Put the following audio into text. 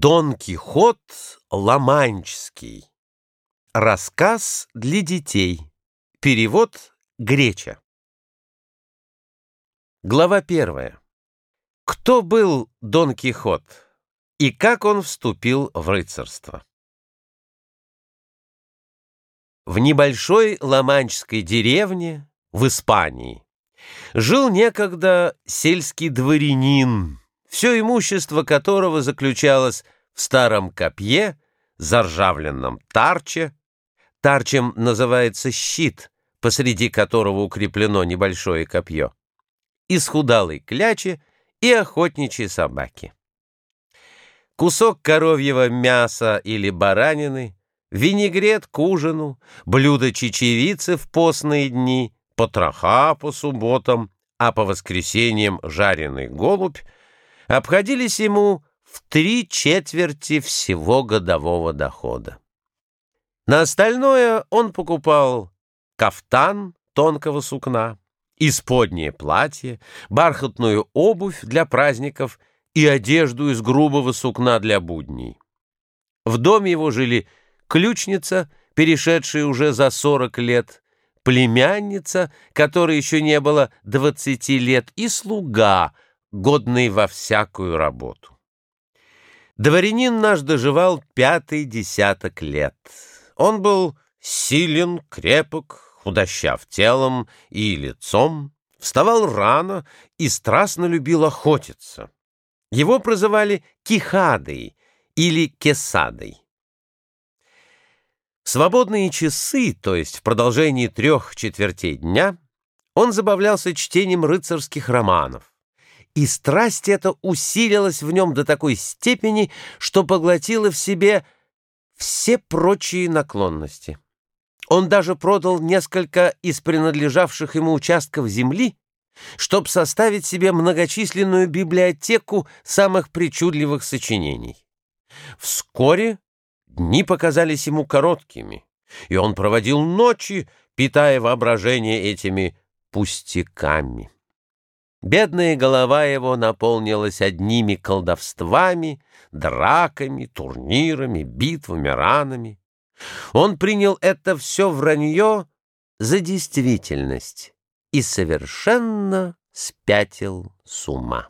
Дон Кихот Ламанческий. Рассказ для детей. Перевод Греча. Глава первая. Кто был Дон Кихот и как он вступил в рыцарство? В небольшой ламанческой деревне в Испании жил некогда сельский дворянин, все имущество которого заключалось в старом копье, заржавленном тарче. Тарчем называется щит, посреди которого укреплено небольшое копье, исхудалой кляче и охотничьей собаки. Кусок коровьего мяса или баранины, винегрет к ужину, блюдо чечевицы в постные дни, потроха по субботам, а по воскресеньям жареный голубь — обходились ему в три четверти всего годового дохода. На остальное он покупал кафтан тонкого сукна, исподнее платье, бархатную обувь для праздников и одежду из грубого сукна для будней. В доме его жили ключница, перешедшая уже за сорок лет, племянница, которой еще не было двадцати лет, и слуга — годный во всякую работу. Дворянин наш доживал пятый десяток лет. Он был силен, крепок, худощав телом и лицом, вставал рано и страстно любил охотиться. Его прозывали Кихадой или Кесадой. Свободные часы, то есть в продолжении трех четвертей дня, он забавлялся чтением рыцарских романов и страсть эта усилилась в нем до такой степени, что поглотила в себе все прочие наклонности. Он даже продал несколько из принадлежавших ему участков земли, чтобы составить себе многочисленную библиотеку самых причудливых сочинений. Вскоре дни показались ему короткими, и он проводил ночи, питая воображение этими пустяками. Бедная голова его наполнилась одними колдовствами, драками, турнирами, битвами, ранами. Он принял это все вранье за действительность и совершенно спятил с ума.